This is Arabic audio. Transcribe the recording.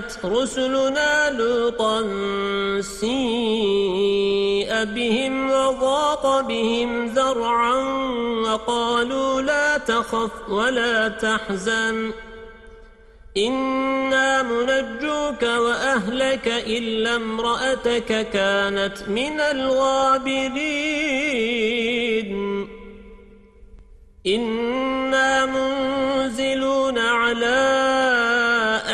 جاءت رسلنا لوطا سيئ بهم وضاق بهم ذرعا وقالوا لا تخف ولا تحزن. إنا منجوك وأهلك إلا امرأتك كانت من الغابرين. إنا منزلون على